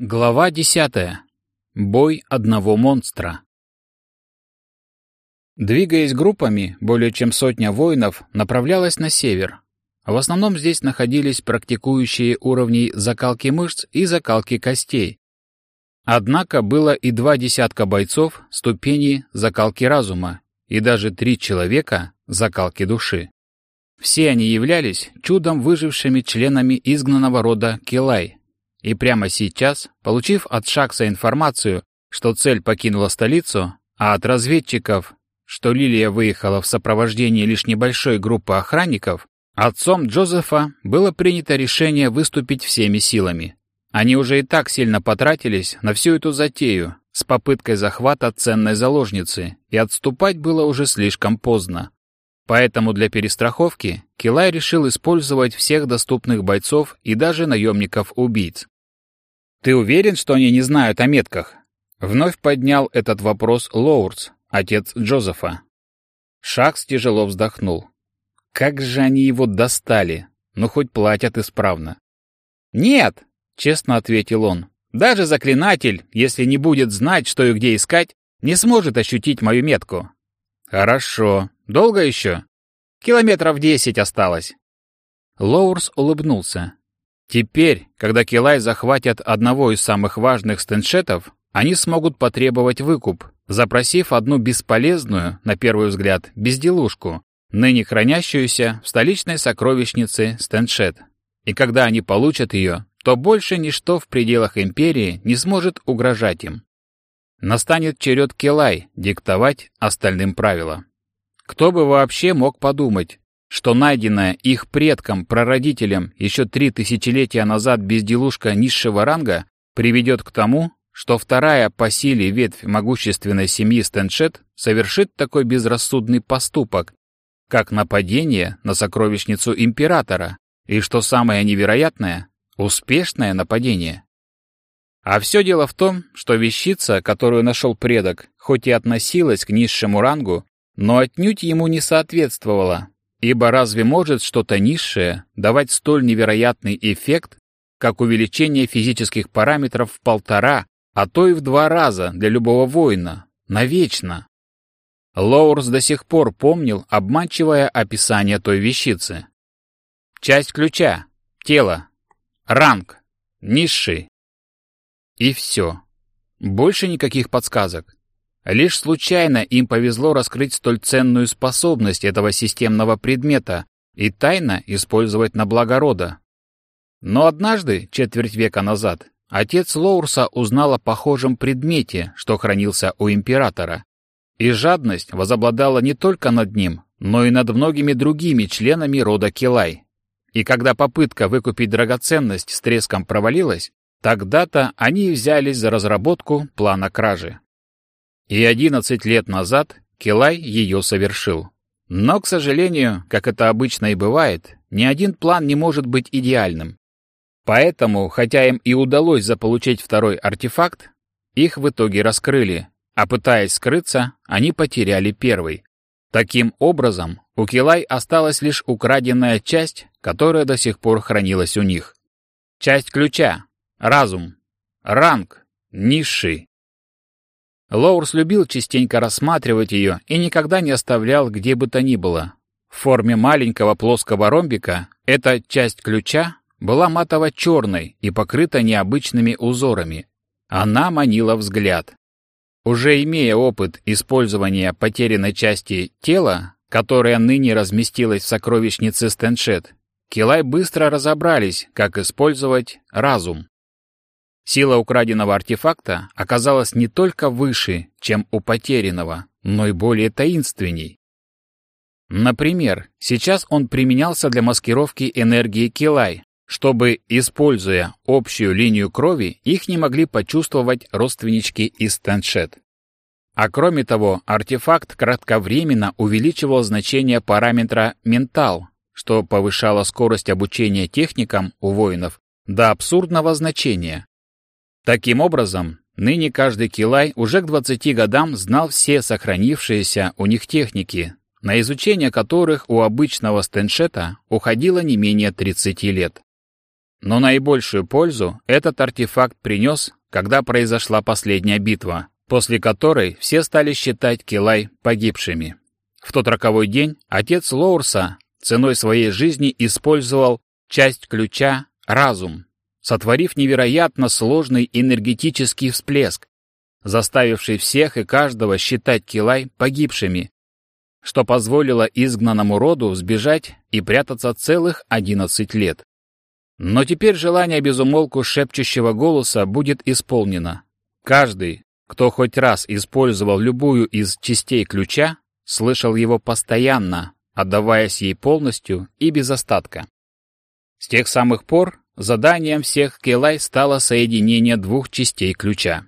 Глава десятая. Бой одного монстра. Двигаясь группами, более чем сотня воинов направлялась на север. В основном здесь находились практикующие уровней закалки мышц и закалки костей. Однако было и два десятка бойцов ступени закалки разума и даже три человека закалки души. Все они являлись чудом выжившими членами изгнанного рода Килай, и прямо сейчас, получив от Шакса информацию, что цель покинула столицу, а от разведчиков, что Лилия выехала в сопровождении лишь небольшой группы охранников, отцом Джозефа было принято решение выступить всеми силами. Они уже и так сильно потратились на всю эту затею с попыткой захвата ценной заложницы, и отступать было уже слишком поздно. Поэтому для перестраховки Килай решил использовать всех доступных бойцов и даже наемников-убийц. «Ты уверен, что они не знают о метках?» Вновь поднял этот вопрос Лоурдс, отец Джозефа. Шакс тяжело вздохнул. «Как же они его достали! Ну, хоть платят исправно». «Нет!» — честно ответил он. «Даже заклинатель, если не будет знать, что и где искать, не сможет ощутить мою метку». «Хорошо. Долго еще?» «Километров десять осталось». Лоурс улыбнулся. Теперь, когда Килай захватят одного из самых важных стеншетов, они смогут потребовать выкуп, запросив одну бесполезную, на первый взгляд, безделушку, ныне хранящуюся в столичной сокровищнице Стеншет. И когда они получат ее, то больше ничто в пределах империи не сможет угрожать им. Настанет черед Келай диктовать остальным правила. Кто бы вообще мог подумать, что найденная их предком-прародителем еще три тысячелетия назад безделушка низшего ранга приведет к тому, что вторая по силе ветвь могущественной семьи Стэншет совершит такой безрассудный поступок, как нападение на сокровищницу императора, и, что самое невероятное, успешное нападение. А все дело в том, что вещица, которую нашел предок, хоть и относилась к низшему рангу, но отнюдь ему не соответствовала, Ибо разве может что-то низшее давать столь невероятный эффект, как увеличение физических параметров в полтора, а то и в два раза для любого воина, навечно? Лоурс до сих пор помнил обманчивое описание той вещицы. Часть ключа, тело, ранг, низший. И все. Больше никаких подсказок. Лишь случайно им повезло раскрыть столь ценную способность этого системного предмета и тайно использовать на благо рода. Но однажды, четверть века назад, отец Лоурса узнал о похожем предмете, что хранился у императора. И жадность возобладала не только над ним, но и над многими другими членами рода Килай. И когда попытка выкупить драгоценность с треском провалилась, тогда-то они взялись за разработку плана кражи. И одиннадцать лет назад Килай ее совершил. Но, к сожалению, как это обычно и бывает, ни один план не может быть идеальным. Поэтому, хотя им и удалось заполучить второй артефакт, их в итоге раскрыли, а пытаясь скрыться, они потеряли первый. Таким образом, у Килай осталась лишь украденная часть, которая до сих пор хранилась у них. Часть ключа, разум, ранг, низший, Лоурс любил частенько рассматривать ее и никогда не оставлял где бы то ни было. В форме маленького плоского ромбика эта часть ключа была матово-черной и покрыта необычными узорами. Она манила взгляд. Уже имея опыт использования потерянной части тела, которая ныне разместилась в сокровищнице Стэншет, Килай быстро разобрались, как использовать разум. Сила украденного артефакта оказалась не только выше, чем у потерянного, но и более таинственней. Например, сейчас он применялся для маскировки энергии Килай, чтобы, используя общую линию крови, их не могли почувствовать родственнички из Теншет. А кроме того, артефакт кратковременно увеличивал значение параметра «ментал», что повышало скорость обучения техникам у воинов до абсурдного значения, Таким образом, ныне каждый килай уже к 20 годам знал все сохранившиеся у них техники, на изучение которых у обычного стеншета уходило не менее 30 лет. Но наибольшую пользу этот артефакт принес, когда произошла последняя битва, после которой все стали считать Килай погибшими. В тот роковой день отец Лоурса ценой своей жизни использовал часть ключа «разум», сотворив невероятно сложный энергетический всплеск, заставивший всех и каждого считать Килай погибшими, что позволило изгнанному роду сбежать и прятаться целых одиннадцать лет. Но теперь желание безумолку шепчущего голоса будет исполнено. Каждый, кто хоть раз использовал любую из частей ключа, слышал его постоянно, отдаваясь ей полностью и без остатка. С тех самых пор заданием всех Келай стало соединение двух частей ключа.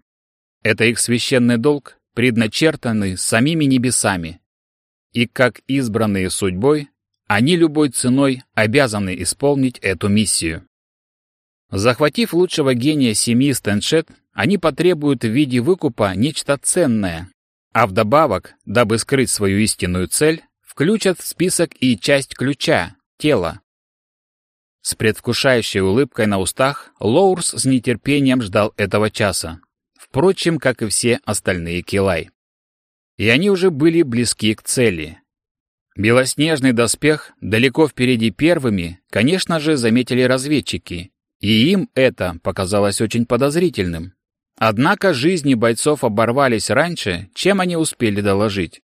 Это их священный долг, предначертанный самими небесами. И как избранные судьбой, они любой ценой обязаны исполнить эту миссию. Захватив лучшего гения семьи Стэншет, они потребуют в виде выкупа нечто ценное, а вдобавок, дабы скрыть свою истинную цель, включат в список и часть ключа — тело. С предвкушающей улыбкой на устах Лоурс с нетерпением ждал этого часа. Впрочем, как и все остальные Килай. И они уже были близки к цели. Белоснежный доспех далеко впереди первыми, конечно же, заметили разведчики, и им это показалось очень подозрительным. Однако жизни бойцов оборвались раньше, чем они успели доложить.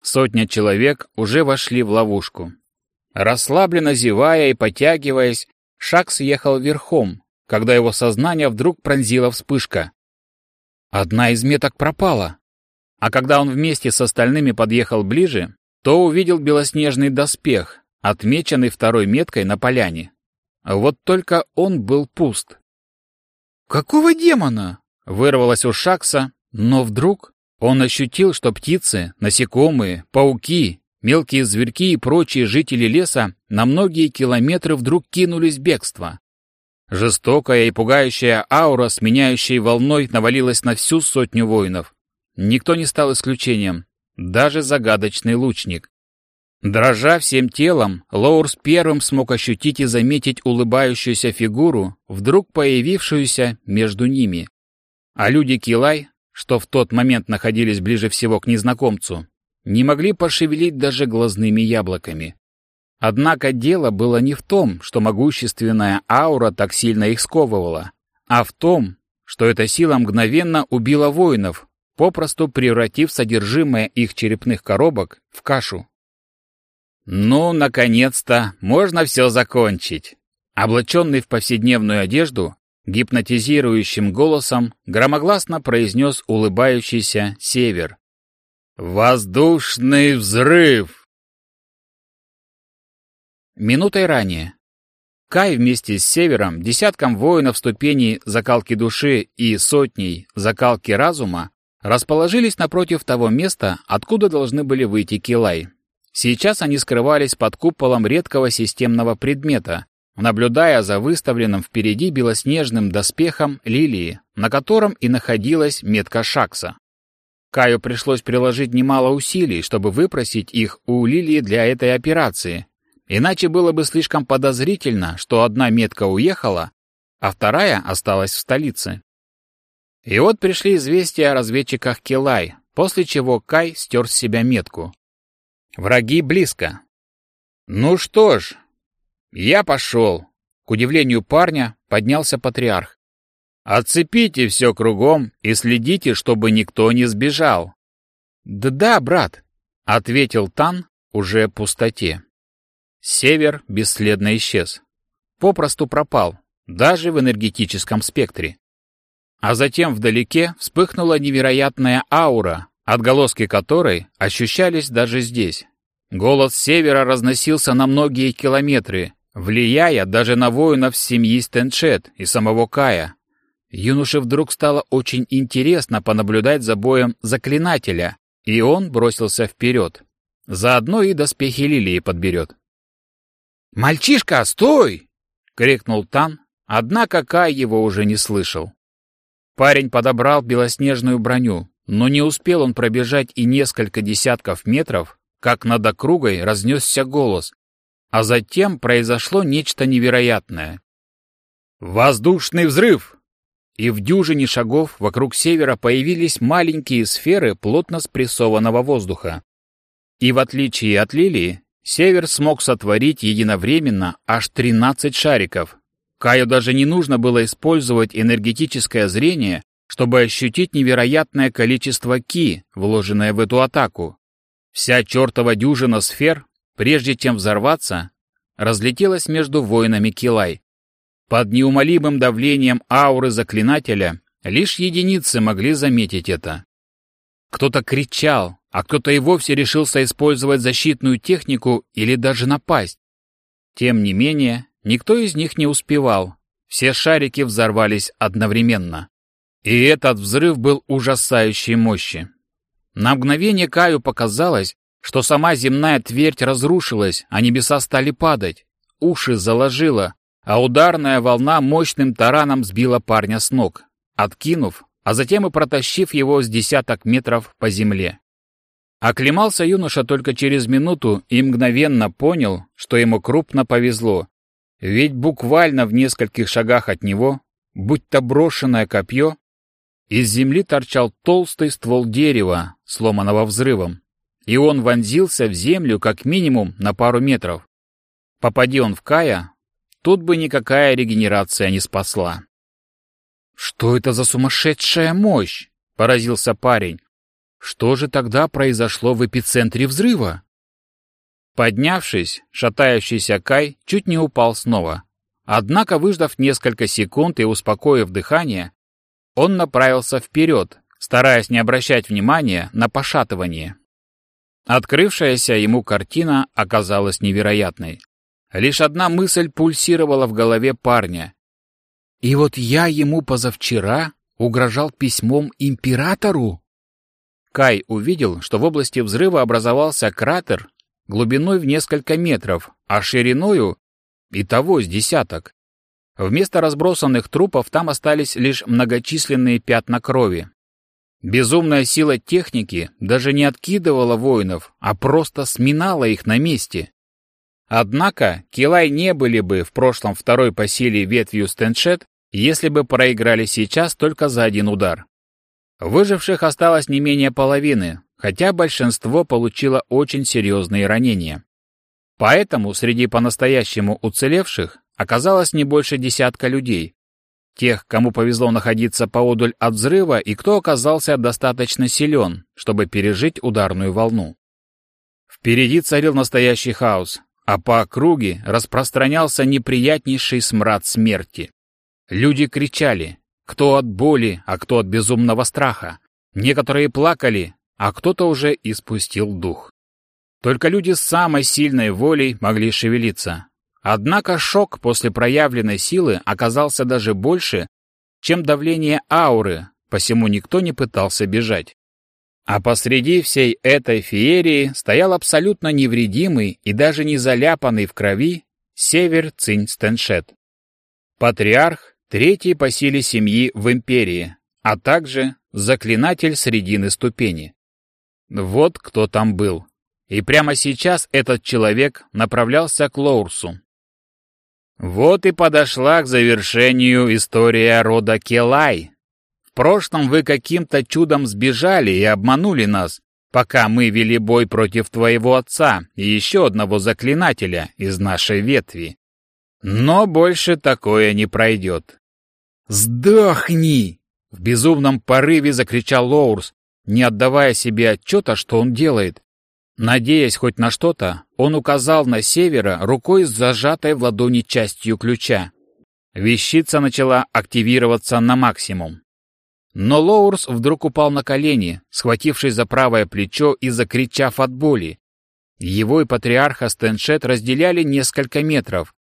Сотня человек уже вошли в ловушку. Расслабленно зевая и потягиваясь, Шаг съехал верхом, когда его сознание вдруг пронзила вспышка. Одна из меток пропала. А когда он вместе с остальными подъехал ближе, то увидел белоснежный доспех, отмеченный второй меткой на поляне. Вот только он был пуст. «Какого демона?» Вырвалось у Шакса, но вдруг он ощутил, что птицы, насекомые, пауки, мелкие зверьки и прочие жители леса на многие километры вдруг кинулись в бегство. Жестокая и пугающая аура, сменяющей волной, навалилась на всю сотню воинов. Никто не стал исключением, даже загадочный лучник. Дрожа всем телом, Лоурс первым смог ощутить и заметить улыбающуюся фигуру, вдруг появившуюся между ними. А люди Килай, что в тот момент находились ближе всего к незнакомцу, не могли пошевелить даже глазными яблоками. Однако дело было не в том, что могущественная аура так сильно их сковывала, а в том, что эта сила мгновенно убила воинов, попросту превратив содержимое их черепных коробок в кашу. «Ну, наконец-то, можно все закончить!» Облаченный в повседневную одежду, гипнотизирующим голосом громогласно произнес улыбающийся Север. «Воздушный взрыв!» Минутой ранее Кай вместе с Севером, десятком воинов ступеней закалки души и сотней закалки разума расположились напротив того места, откуда должны были выйти Килай. Сейчас они скрывались под куполом редкого системного предмета, наблюдая за выставленным впереди белоснежным доспехом лилии, на котором и находилась метка Шакса. Каю пришлось приложить немало усилий, чтобы выпросить их у лилии для этой операции, иначе было бы слишком подозрительно, что одна метка уехала, а вторая осталась в столице. И вот пришли известия о разведчиках Килай, после чего Кай стер с себя метку. Враги близко. Ну что ж, «Я пошел!» К удивлению парня поднялся патриарх. «Отцепите все кругом и следите, чтобы никто не сбежал». «Да-да, брат», — ответил Тан уже в пустоте. Север бесследно исчез. Попросту пропал, даже в энергетическом спектре. А затем вдалеке вспыхнула невероятная аура, отголоски которой ощущались даже здесь. Голос севера разносился на многие километры, влияя даже на воинов семьи Стеншет и самого Кая. Юноше вдруг стало очень интересно понаблюдать за боем заклинателя, и он бросился вперед. Заодно и доспехи Лилии подберет. «Мальчишка, стой!» — крикнул Тан, однако Кай его уже не слышал. Парень подобрал белоснежную броню, но не успел он пробежать и несколько десятков метров, как над округой разнесся голос, а затем произошло нечто невероятное. «Воздушный взрыв!» И в дюжине шагов вокруг севера появились маленькие сферы плотно спрессованного воздуха. И в отличие от лилии, север смог сотворить единовременно аж 13 шариков. Каю даже не нужно было использовать энергетическое зрение, чтобы ощутить невероятное количество ки, вложенное в эту атаку. Вся чертова дюжина сфер, прежде чем взорваться, разлетелась между воинами Килай. Под неумолимым давлением ауры заклинателя лишь единицы могли заметить это. Кто-то кричал, а кто-то и вовсе решился использовать защитную технику или даже напасть. Тем не менее, никто из них не успевал. Все шарики взорвались одновременно. И этот взрыв был ужасающей мощи. На мгновение Каю показалось, что сама земная твердь разрушилась, а небеса стали падать. Уши заложило, а ударная волна мощным тараном сбила парня с ног, откинув, а затем и протащив его с десяток метров по земле. Оклемался юноша только через минуту и мгновенно понял, что ему крупно повезло, ведь буквально в нескольких шагах от него, будь то брошенное копье, из земли торчал толстый ствол дерева, сломанного взрывом, и он вонзился в землю как минимум на пару метров. Попади он в Кая, тут бы никакая регенерация не спасла. «Что это за сумасшедшая мощь?» — поразился парень. «Что же тогда произошло в эпицентре взрыва?» Поднявшись, шатающийся Кай чуть не упал снова. Однако, выждав несколько секунд и успокоив дыхание, он направился вперед, стараясь не обращать внимания на пошатывание. Открывшаяся ему картина оказалась невероятной. Лишь одна мысль пульсировала в голове парня. «И вот я ему позавчера угрожал письмом императору?» Кай увидел, что в области взрыва образовался кратер глубиной в несколько метров, а шириною и того с десяток. Вместо разбросанных трупов там остались лишь многочисленные пятна крови. Безумная сила техники даже не откидывала воинов, а просто сминала их на месте. Однако Килай не были бы в прошлом второй по силе ветвью Стэншет, если бы проиграли сейчас только за один удар. Выживших осталось не менее половины, хотя большинство получило очень серьезные ранения. Поэтому среди по-настоящему уцелевших оказалось не больше десятка людей. Тех, кому повезло находиться поодаль от взрыва и кто оказался достаточно силен, чтобы пережить ударную волну. Впереди царил настоящий хаос, а по округе распространялся неприятнейший смрад смерти. Люди кричали, кто от боли, а кто от безумного страха. Некоторые плакали, а кто-то уже испустил дух. Только люди с самой сильной волей могли шевелиться, Однако шок после проявленной силы оказался даже больше, чем давление ауры, посему никто не пытался бежать. А посреди всей этой феерии стоял абсолютно невредимый и даже не заляпанный в крови Север Цинь Стэншет. Патриарх, третий по силе семьи в империи, а также заклинатель средины ступени. Вот кто там был. И прямо сейчас этот человек направлялся к Лоурсу, вот и подошла к завершению история рода Келай. Прошлом вы каким-то чудом сбежали и обманули нас, пока мы вели бой против твоего отца и еще одного заклинателя из нашей ветви. Но больше такое не пройдет. «Сдохни!» — в безумном порыве закричал Лоурс, не отдавая себе отчета, что он делает. Надеясь хоть на что-то, он указал на севера рукой с зажатой в ладони частью ключа. Вещица начала активироваться на максимум. Но Лоурс вдруг упал на колени, схватившись за правое плечо и закричав от боли. Его и патриарха Стэншет разделяли несколько метров,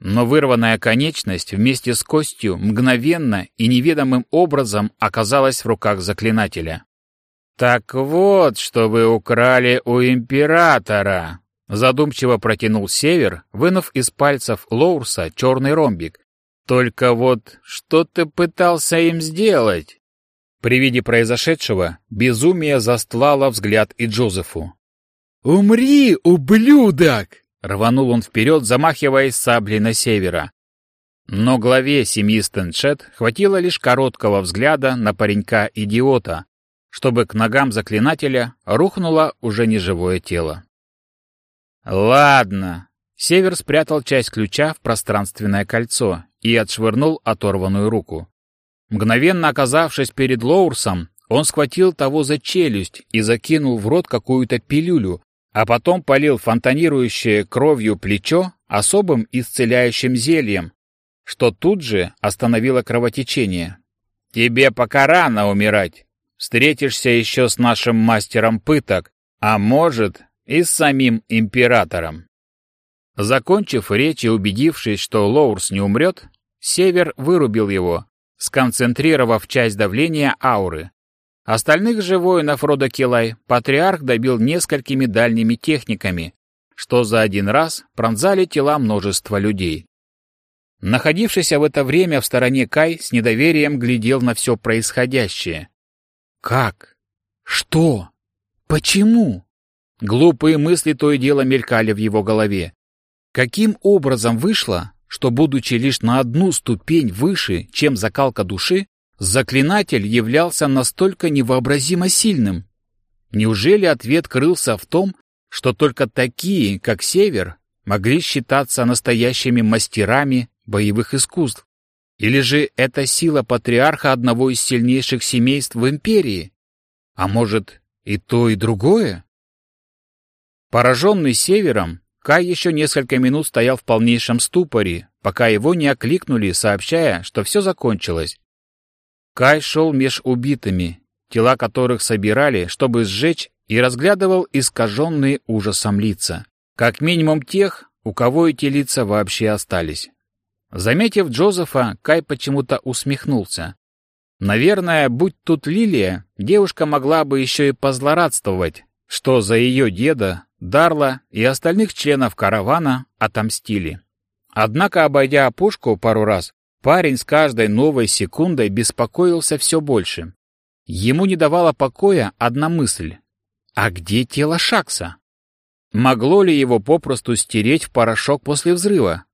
но вырванная конечность вместе с костью мгновенно и неведомым образом оказалась в руках заклинателя. «Так вот, что вы украли у императора!» Задумчиво протянул Север, вынув из пальцев Лоурса черный ромбик. «Только вот что ты пытался им сделать?» При виде произошедшего безумие застлало взгляд и Джозефу. «Умри, ублюдок!» — рванул он вперед, замахиваясь саблей на Севера. Но главе семьи Стэншет хватило лишь короткого взгляда на паренька-идиота, чтобы к ногам заклинателя рухнуло уже неживое тело. «Ладно». Север спрятал часть ключа в пространственное кольцо и отшвырнул оторванную руку. Мгновенно оказавшись перед Лоурсом, он схватил того за челюсть и закинул в рот какую-то пилюлю, а потом полил фонтанирующее кровью плечо особым исцеляющим зельем, что тут же остановило кровотечение. «Тебе пока рано умирать. Встретишься еще с нашим мастером пыток, а может, и с самим императором». Закончив речь и убедившись, что Лоурс не умрет, Север вырубил его, сконцентрировав часть давления ауры. Остальных же воинов рода Килай патриарх добил несколькими дальними техниками, что за один раз пронзали тела множества людей. Находившийся в это время в стороне Кай с недоверием глядел на все происходящее. Как? Что? Почему? Глупые мысли то и дело мелькали в его голове. Каким образом вышло, что, будучи лишь на одну ступень выше, чем закалка души, заклинатель являлся настолько невообразимо сильным? Неужели ответ крылся в том, что только такие, как Север, могли считаться настоящими мастерами боевых искусств? Или же это сила патриарха одного из сильнейших семейств в империи? А может, и то, и другое? Пораженный Севером, Кай еще несколько минут стоял в полнейшем ступоре, пока его не окликнули, сообщая, что все закончилось. Кай шел меж убитыми, тела которых собирали, чтобы сжечь, и разглядывал искаженные ужасом лица. Как минимум тех, у кого эти лица вообще остались. Заметив Джозефа, Кай почему-то усмехнулся. Наверное, будь тут Лилия, девушка могла бы еще и позлорадствовать, что за ее деда Дарла и остальных членов каравана отомстили. Однако, обойдя опушку пару раз, парень с каждой новой секундой беспокоился все больше. Ему не давала покоя одна мысль. А где тело Шакса? Могло ли его попросту стереть в порошок после взрыва?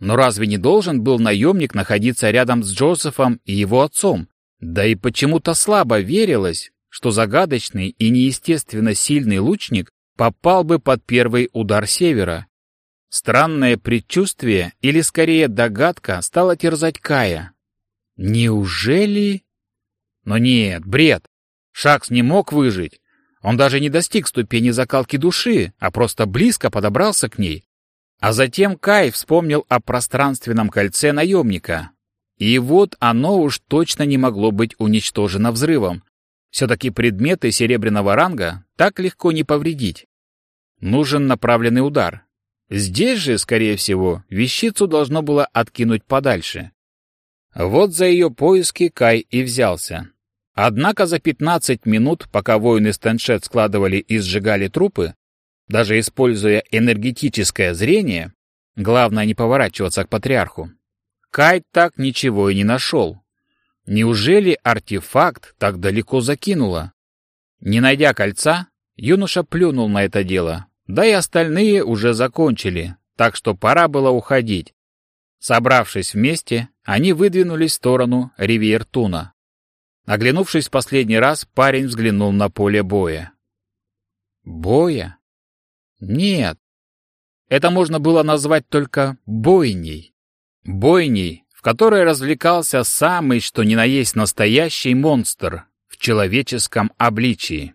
Но разве не должен был наемник находиться рядом с Джозефом и его отцом? Да и почему-то слабо верилось, что загадочный и неестественно сильный лучник попал бы под первый удар севера. Странное предчувствие, или скорее догадка, стала терзать Кая. Неужели... Но нет, бред. Шакс не мог выжить. Он даже не достиг ступени закалки души, а просто близко подобрался к ней. А затем Кай вспомнил о пространственном кольце наемника. И вот оно уж точно не могло быть уничтожено взрывом. Все-таки предметы серебряного ранга так легко не повредить. Нужен направленный удар. Здесь же, скорее всего, вещицу должно было откинуть подальше. Вот за ее поиски Кай и взялся. Однако за 15 минут, пока воины Стэншет складывали и сжигали трупы, даже используя энергетическое зрение, главное не поворачиваться к патриарху, Кай так ничего и не нашел. Неужели артефакт так далеко закинуло? Не найдя кольца, юноша плюнул на это дело, да и остальные уже закончили, так что пора было уходить. Собравшись вместе, они выдвинулись в сторону Ривьертуна. Оглянувшись в последний раз, парень взглянул на поле боя. Боя? Нет. Это можно было назвать только бойней. Бойней, которой развлекался самый, что ни на есть настоящий монстр в человеческом обличии.